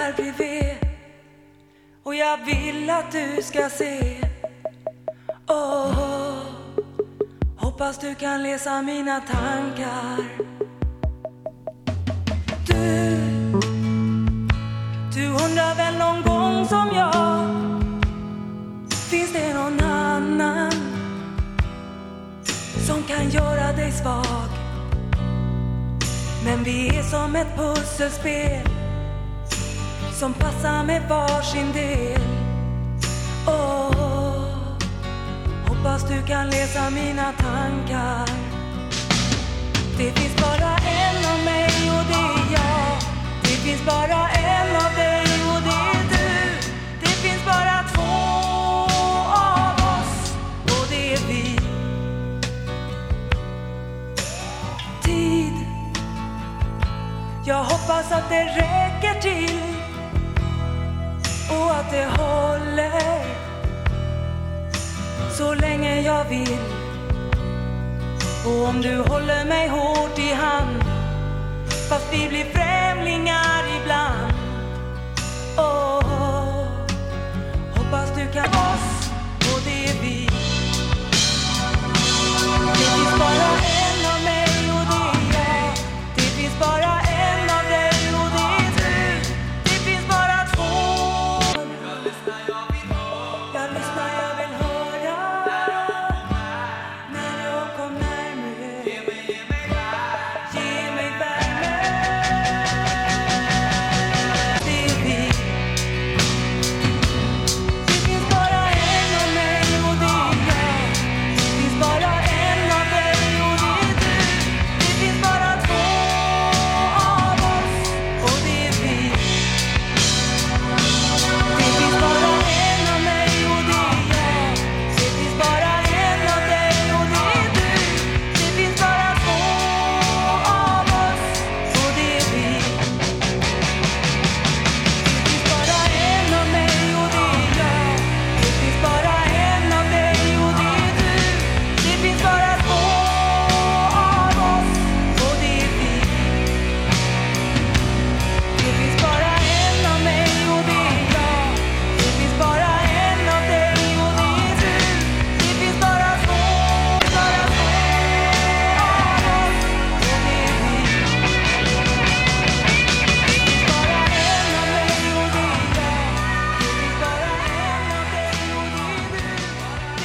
här bredvid. Och jag vill att du ska se. Oh, Hoppas du kan läsa mina tankar. Du, du undrar väl någon gång som jag Finns det någon annan som kan göra dig svag? Men vi är som ett pusselspel som passar med varsin del. Oh, Hoppas du kan läsa mina tankar. Det finns bara en av mig och det är jag. Det finns bara en av dig och det är du. Det finns bara två av oss och det är vi. Tid. Jag hoppas att det räcker till och att det håller. Så länge jag vill. Och om du håller mig hårt i hand. Fast vi blir främlingar.